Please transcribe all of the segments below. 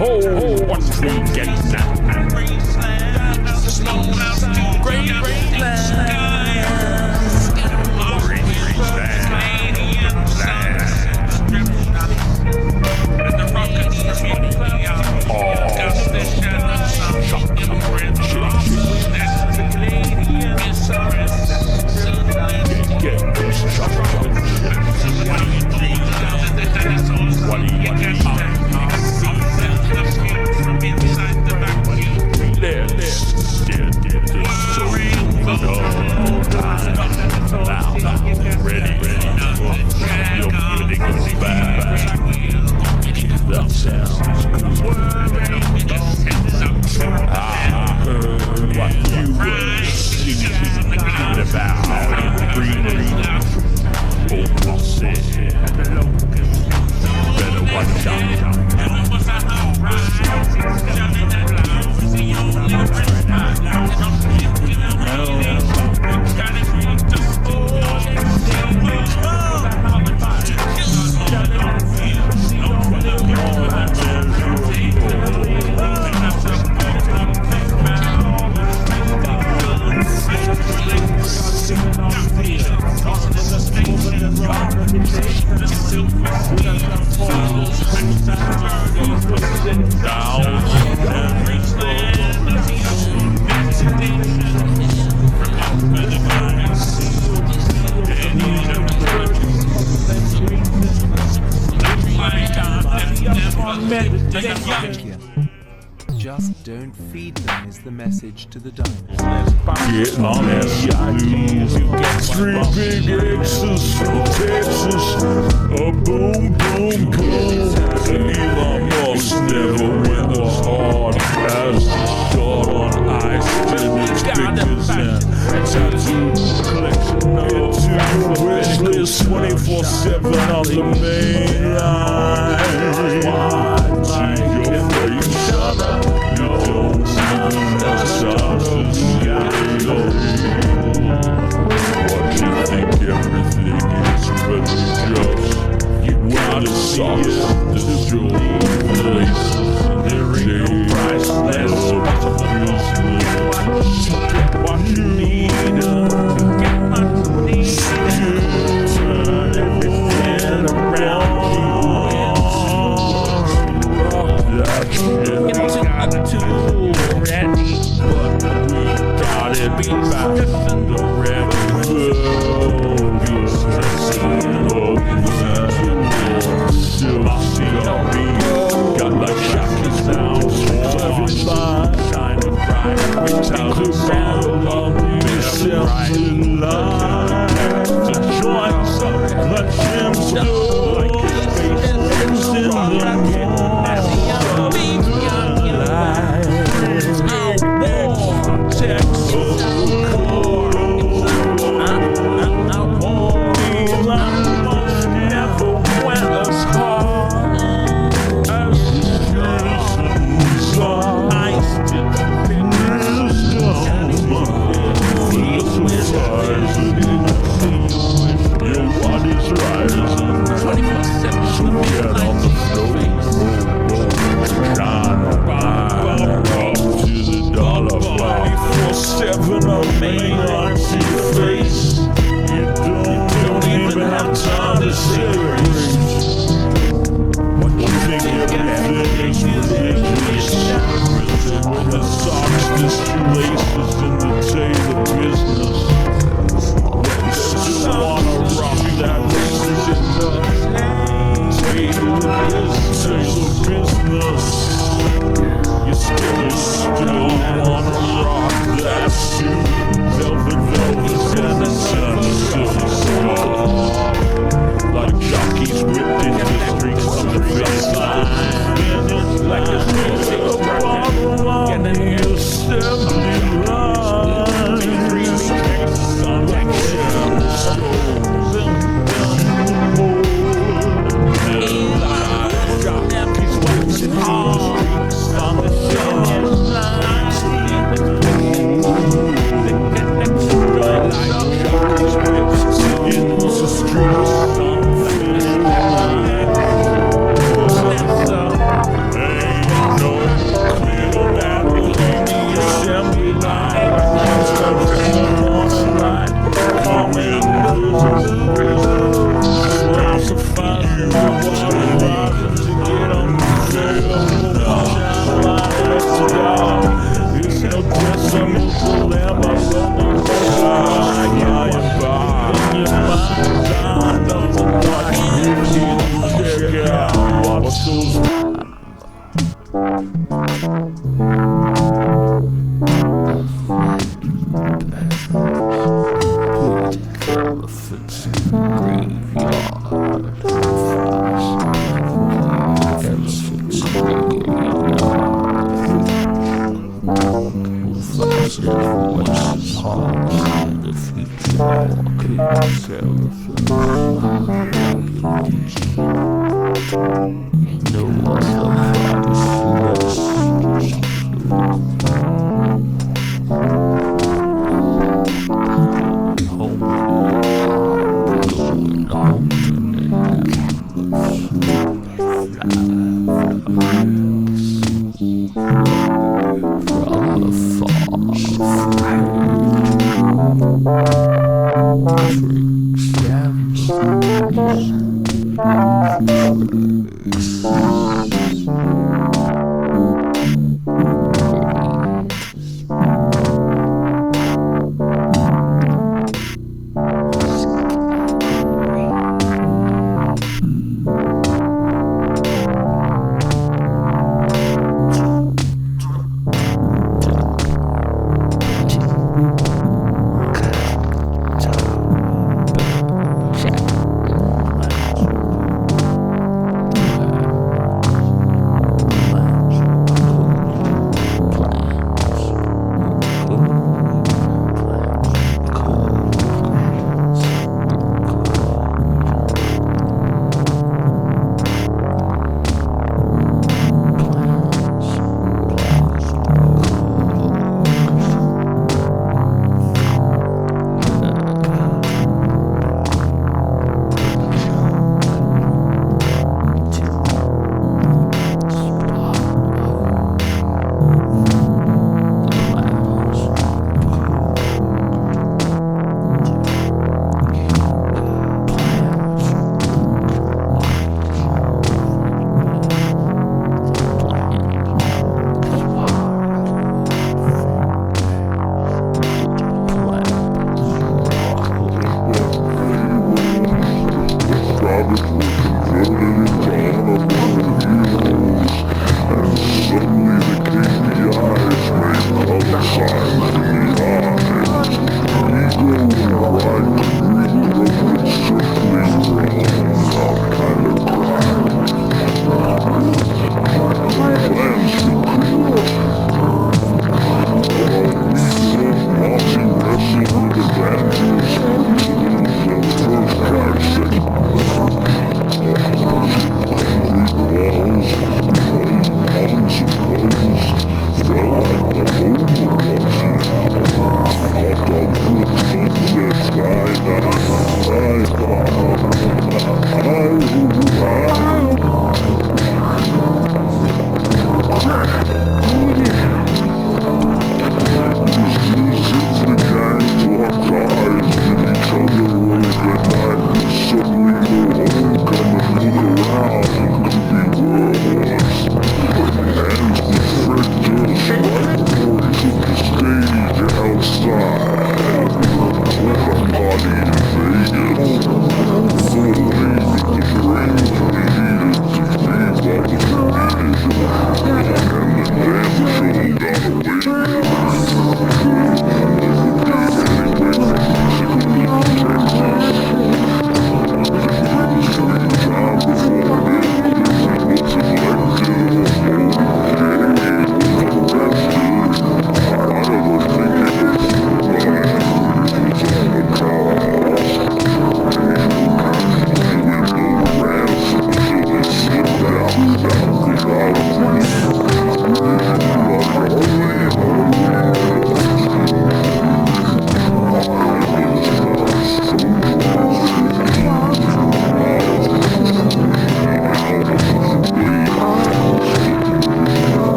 Oh, what's we getting at? Great There, message to the diners. Get on Texas. A boom, boom, boom. Never hard as God on ice. It's pictures and tattoo collection. Get to wish list 24 7 on the main line. Think everything is. This your place. There ain't Chao. Seven of mainline to your face. You don't, you don't even have time to say grace. What you think everything is religious? With the socks, the shoelaces, and the tailor business. They still wanna rock that tailor business, business. You still, you still wanna rock that and the sun, Música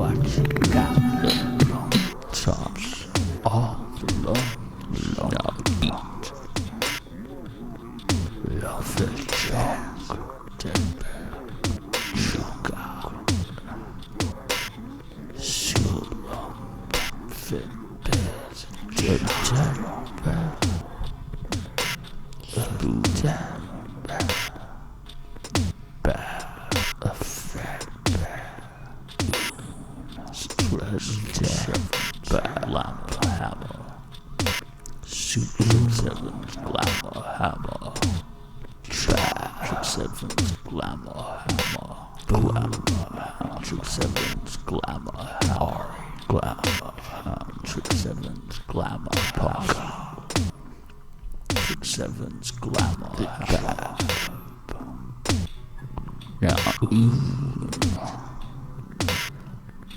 You got the long Trap seven glamour hammer. Glamour hammer. Trick sevens glamour hammer. Glamour hammer. Trick sevens glamour hammer. Trick sevens glamour hammer. Now, ooh.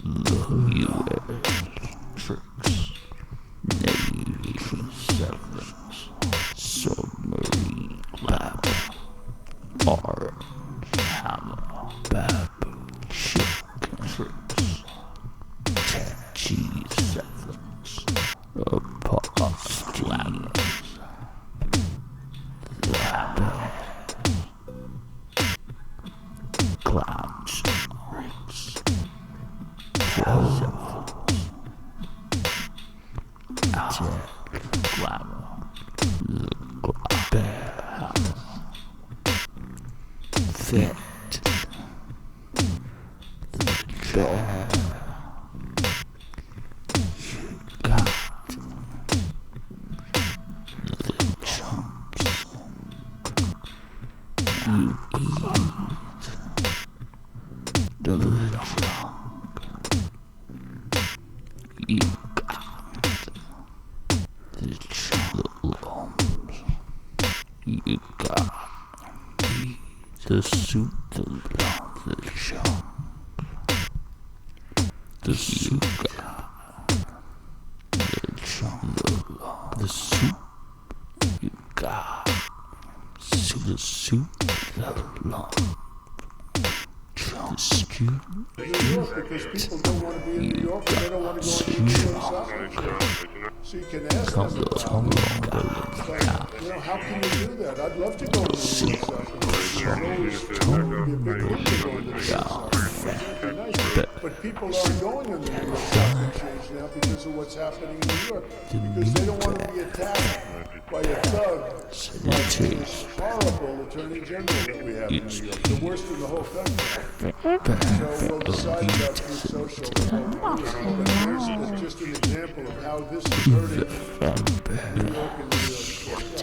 Love G You York South. So you can ask them about it. You know, how can you do that? I'd love to go to New York Stock. It's always it would be a big deal to go into New York Stock. It'd be nice. But people are going to New York Stock Exchange now because of what's happening in New York. Because they don't want to be attacked by a thug like this horrible attorney general that we have in New York. The worst in the whole country. So we'll decide that through social media. But here's it's just an example of how this is hurting New York and New York.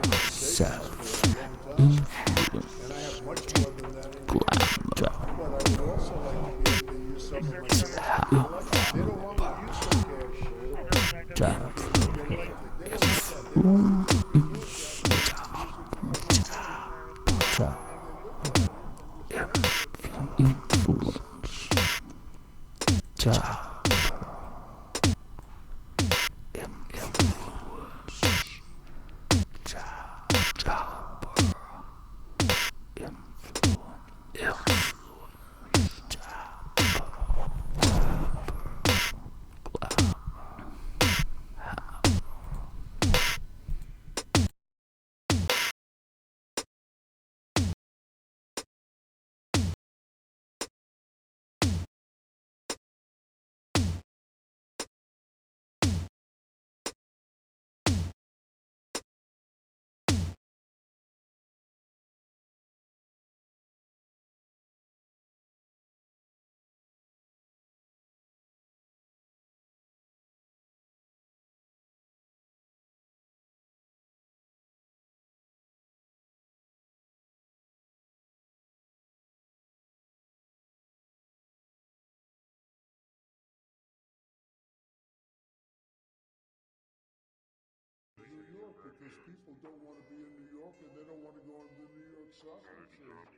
York because people don't want to be in New York and they don't want to go into the New York Stock Exchange.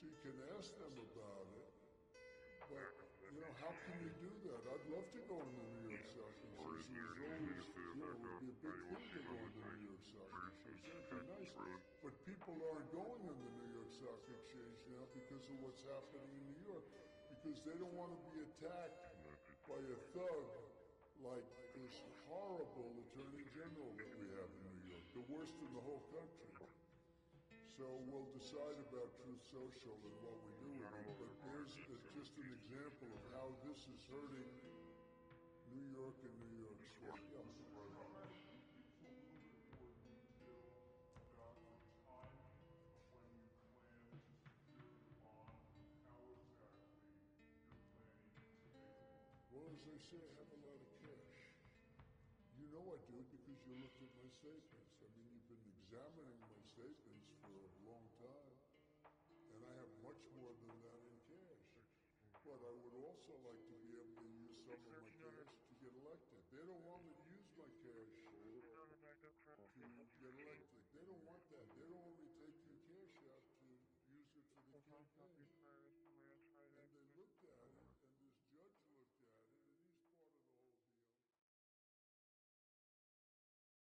So you can ask them about it. But, you know, how can you do that? I'd love to go on the New York Stock Exchange. Always, you know, it would be a big thing to go the New York Stock Exchange. That'd be nice. But people aren't going the New York Stock Exchange now because of what's happening in New York. Because they don't want to be attacked by a thug like this horrible Attorney General that the worst in the whole country. So we'll decide about Truth Social and what we do with it. But there's uh, just an example of how this is hurting New York and New York. Yeah. Well, as I say, I have a lot of you know I do because you looked at my statements. I mean, you've been examining my statements for a long time, and I have much more than that in cash. But I would also like to be able to use some of my cash to get elected. They don't want me to use my cash to get elected. They don't want that. They don't want me taking cash out to use it for the campaign.